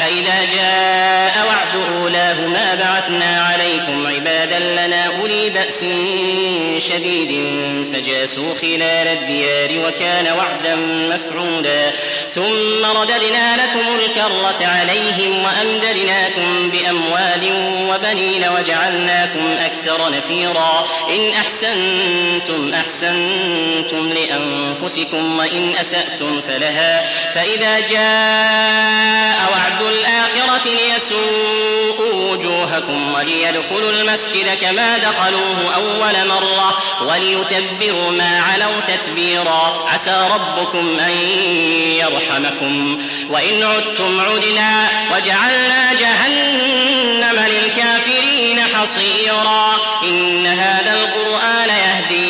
فإذا جاء وعد أولاهما بعثنا عليكم عبادا لنا أولي بأس شديد فجاسوا خلال الديار وكان وعدا مفعولا. ثم رددنا لكم الكرة عليهم وأمددناكم بأموال وبنين وجعلناكم أكثر نفيرا. إن أحسنتم أحسنتم لأنفسكم وإن أسأتم فلها. فإذا جاء وعد الآخرة ليسوءوا وجوهكم وليدخلوا المسجد كما دخلوه أول مرة وليتبروا ما علوا تتبيرا. عسى ربكم أن يرحمكم. وإن عدتم عدنا وجعلنا جهنم للكافرين حصيرا. إن هذا القرآن يهدي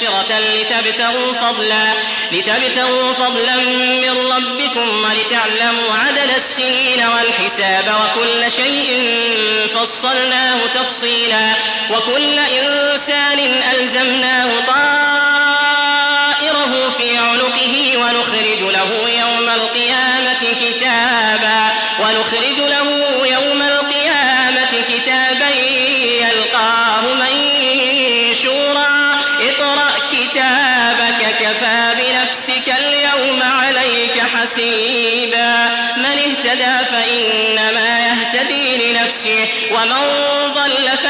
مبصرة لتبتغوا فضلا لتبتغوا فضلا من ربكم ولتعلموا عدد السنين والحساب وكل شيء فصلناه تفصيلا وكل إنسان ألزمناه طائره في عنقه ونخرج له يوم القيامة كتابا ونخرج له حسيبا من اهتدى فإنما يهتدي لنفسه ومن ضل فإنما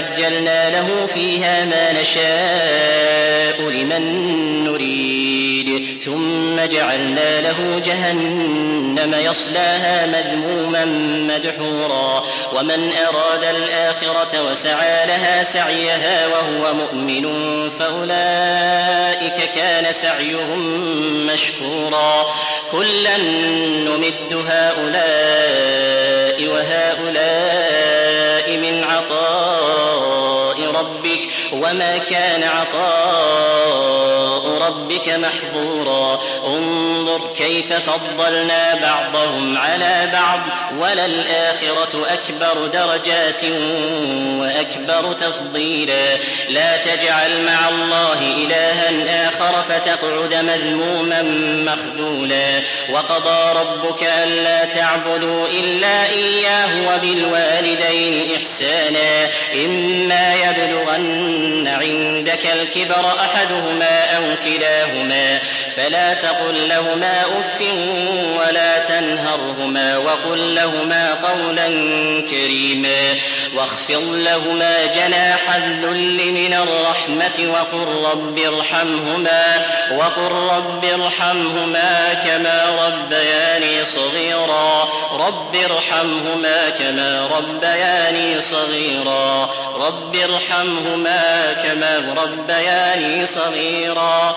العاجلة عجلنا له فيها ما نشاء لمن نريد ثم جعلنا له جهنم يصلاها مذموما مدحورا ومن أراد الآخرة وسعى لها سعيها وهو مؤمن فأولئك كان سعيهم مشكورا كلا نمد هؤلاء وهؤلاء من عطاء ربك وما كان عطاء ربك محظورا. انظر كيف فضلنا بعضهم على بعض وللآخرة أكبر. درجات وأكبر تفضيلا. لا تجعل مع الله إلها آخر فتقعد مذموما مخذولا. وقضى ربك ألا تعبدوا إلا إياه وبالوالدين إحسانا. إما يبلغن عندك الكبر أحدهما أو كلا كلاهما. فلا تقل لهما أف ولا تنهرهما. وقل لهما قولا كريما. واخفض لهما جناح الذل من الرحمة وقل رب ارحمهما وقل رب ارحمهما كما ربياني صغيرا. رب ارحمهما كما ربياني صغيرا. رب ارحمهما كما ربياني صغيرا.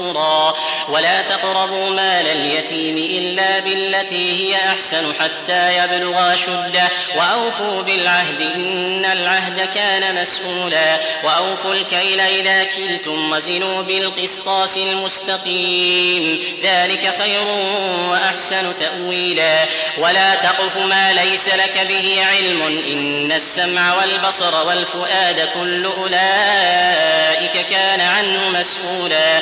منصورا ولا تقربوا مال اليتيم إلا بالتي هي أحسن حتى يبلغ شده وأوفوا بالعهد إن العهد كان مسؤولا. وأوفوا الكيل إذا كلتم وزنوا بالقسطاس المستقيم. ذلك خير وأحسن تأويلا. ولا تقف ما ليس لك به علم. إن السمع والبصر والفؤاد كل أولئك كان عنه مسؤولا.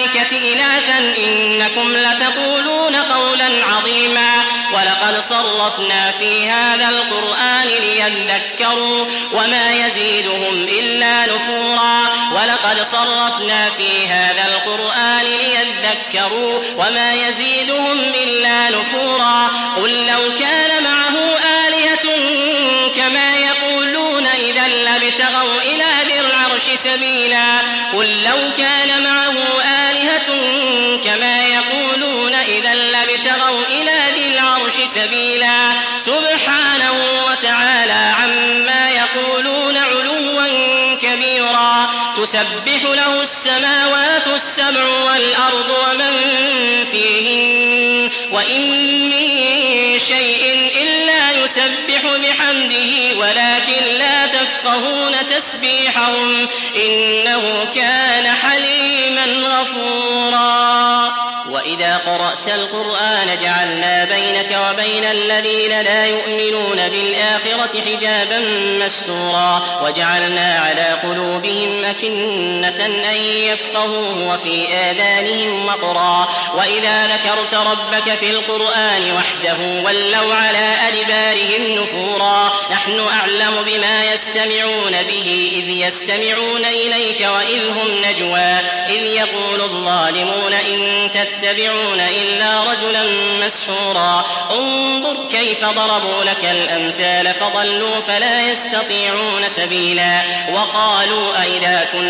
الملائكة إناثا إنكم لتقولون قولا عظيما. ولقد صرفنا في هذا القرآن ليذكروا وما يزيدهم إلا نفورا. ولقد صرفنا في هذا القرآن ليذكروا وما يزيدهم إلا نفورا. قل لو كان معه آلهة كما يقولون إذا لابتغوا إلى ذي العرش سبيلا. قل لو كان سبيلا. سبحانه تسبح له السماوات السبع والأرض ومن فيهن وإن من شيء إلا يسبح بحمده ولكن لا تفقهون تسبيحهم إنه كان حليما غفورا. وإذا قرأت القرآن جعلنا بينك وبين الذين لا يؤمنون بالآخرة حجابا مستورا. وجعلنا على قلوبهم أكنة أن يفقهوه وفي آذانهم وقرا. وإذا ذكرت ربك في القرآن وحده ولوا على أدبارهم نفورا. نحن أعلم بما يستمعون به إذ يستمعون إليك وإذ هم نجوى. إذ يقول الظالمون إن تتبعون إلا رجلا مسحورا. انظر كيف ضربوا لك الأمثال فضلوا فلا يستطيعون سبيلا. وقالوا أئذا كنا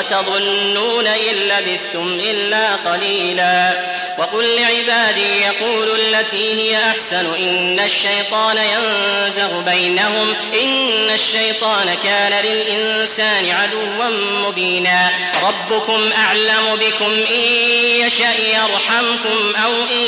وتظنون إن لبثتم إلا قليلا. وقل لعبادي يقولوا التي هي أحسن إن الشيطان ينزغ بينهم إن الشيطان كان للإنسان عدوا مبينا. ربكم أعلم بكم إن يشأ يرحمكم أو إن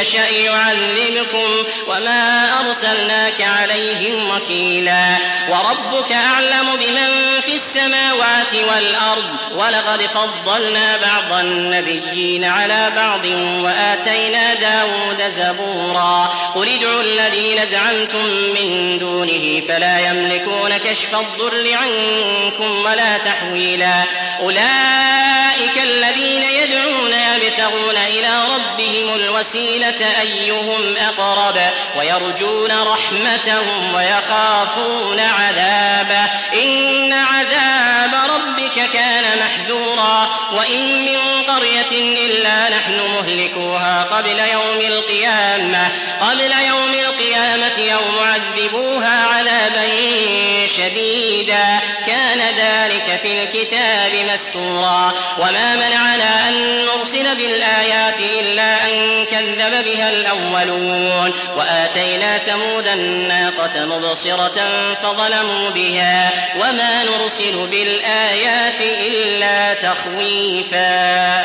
يشأ يعذبكم وما أرسلناك عليهم وكيلا. وربك أعلم بمن في السماوات والأرض ولقد فضلنا بعض النبيين على بعض وآتينا داود زبورا قل ادعوا الذين زعمتم من دونه فلا يملكون كشف الضر عنكم ولا تحويلا أولئك الذين يدعون يبتغون إلى ربهم الوسيلة أيهم أقرب ويرجون رحمتهم ويخافون عذابه إن عذاب كان محذورا. وإن من قرية إلا نحن مهلكوها قبل يوم القيامة. قبل يوم القيامة أو معذبوها عذابا شديدا. في الكتاب مستورا. وما منعنا أن نرسل بالآيات إلا أن كذب بها الأولون. وآتينا ثمود الناقة مبصرة فظلموا بها. وما نرسل بالآيات إلا تخويفا.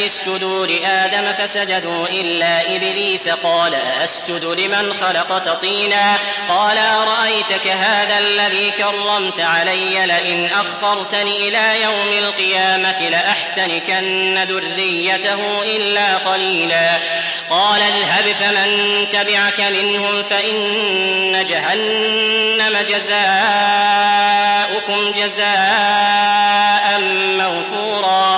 اسجدوا لآدم فسجدوا إلا إبليس قال أسجد لمن خلقت طينا قال أرأيتك هذا الذي كرمت علي لئن أخرتني إلى يوم القيامة لأحتنكن ذريته إلا قليلا قال اذهب فمن تبعك منهم فإن جهنم جزاؤكم جزاء موفورا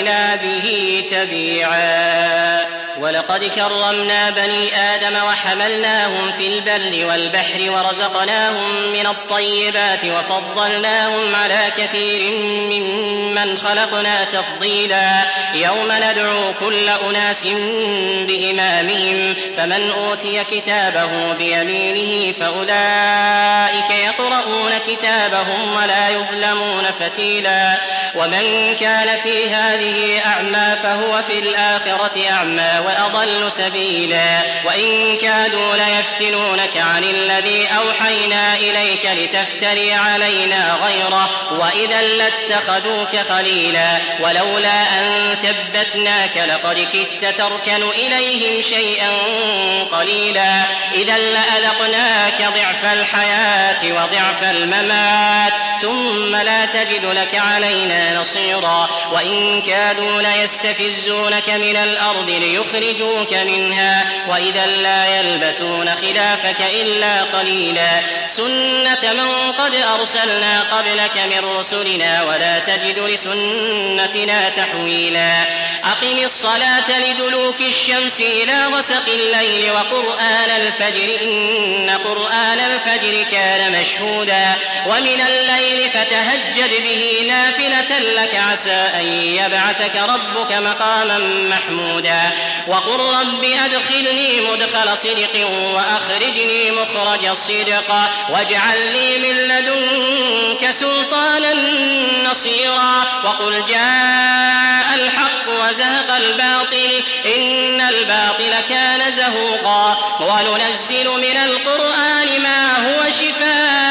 علينا به تبيعا. ولقد كرمنا بني آدم وحملناهم في البر والبحر ورزقناهم من الطيبات وفضلناهم على كثير ممن خلقنا تفضيلا. يوم ندعو كل أناس بإمامهم فمن أوتي كتابه بيمينه فأولئك يقرؤون كتابهم ولا يظلمون فتيلا. ومن كان في هذه أعمى فهو في الآخرة أعمى وأضل سبيلا. وإن كادوا ليفتنونك عن الذي أوحينا إليك لتفتري علينا غيره. وإذا لاتخذوك خليلا. ولولا أن ثبتناك لقد كدت تركن إليهم شيئا قليلا. إذا لأذقناك ضعف الحياة وضعف الممات. ثم لا تجد لك علينا نصيرا. وإن كادوا ليستفزونك من الأرض ليخرجوك منها وإذا لا يلبثون خلافك إلا قليلا سنة من قد أرسلنا قبلك من رسلنا ولا تجد لسنتنا تحويلا أقم الصلاة لدلوك الشمس إلى غسق الليل وقرآن الفجر إن قرآن الفجر كان مشهودا ومن الليل فتهجد به نافلة لك عسى أن يبعثك ربك مقاما محمودا. وقل رب أدخلني مدخل صدق وأخرجني مخرج صدق واجعل لي من لدنك سلطانا نصيرا. وقل جاء الحق وزهق الباطل إن الباطل كان زهوقا. وننزل من القرآن ما هو شفاء.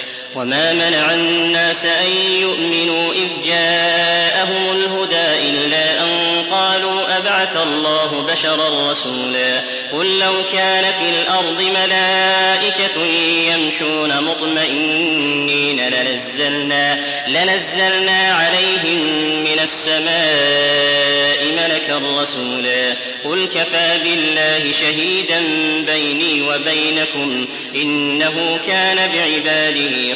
وما منع الناس أن يؤمنوا إذ جاءهم الهدى إلا أن قالوا أبعث الله بشرا رسولا قل لو كان في الأرض ملائكة يمشون مطمئنين لنزلنا لنزلنا عليهم من السماء ملكا رسولا قل كفى بالله شهيدا بيني وبينكم إنه كان بعباده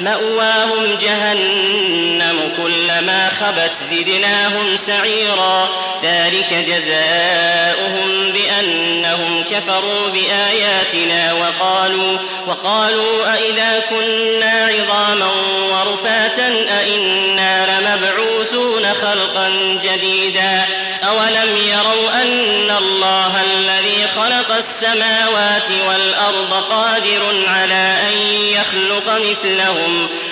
مأواهم جهنم كلما خبت زدناهم سعيرا ذلك جزاؤهم بأنهم كفروا بآياتنا وقالوا وقالوا أئذا كنا عظاما ورفاتا أئنا لمبعوثون خلقا جديدا أولم يروا أن الله الذي خلق السماوات والأرض قادر على أن يخلق مثلهم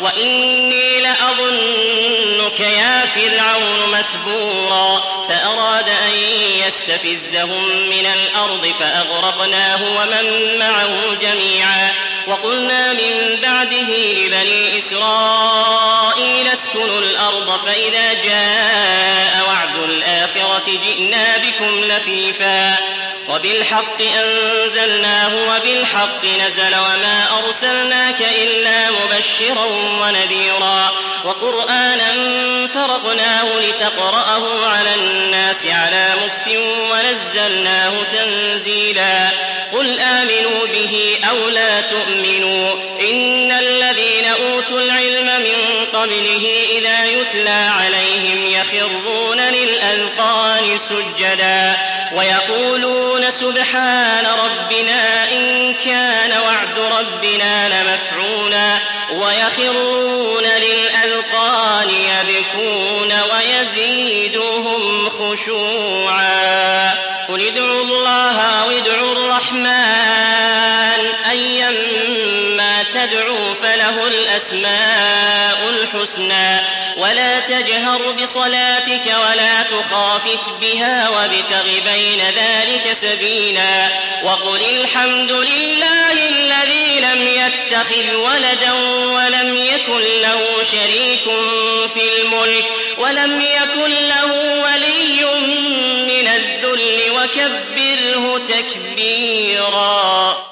وإني لأظنك يا فرعون مسبورا فأراد أن يستفزهم من الأرض فأغرقناه ومن معه جميعا وقلنا من بعده لبني إسرائيل اسكنوا الأرض فإذا جاء وعد الآخرة جئنا بكم لفيفا. وبالحق أنزلناه وبالحق نزل وما أرسلناك إلا مبشرا ونذيرا. وقرآنا فرقناه لتقرأه على الناس على مكس ونزلناه تنزيلا. قل آمنوا به أو لا تؤمنوا. إن الذين أوتوا العلم من قبله إذا يتلى عليهم يخرون للأذقان سجدا ويقولون سبحان ربنا إن كان وعد ربنا لمفعولا ويخرون للأذقان يبكون ويزيدهم خشوعا قل ادعوا الله أو ادعوا الرحمن أيما تدعوا فله الأسماء الحسنى. ولا تجهر بصلاتك ولا تخافت بها وابتغ بين ذلك سبيلا. وقل الحمد لله الذي لم يتخذ ولدا ولم يكن له شريك في الملك ولم يكن له ولي من الذل وكبره تكبيرا.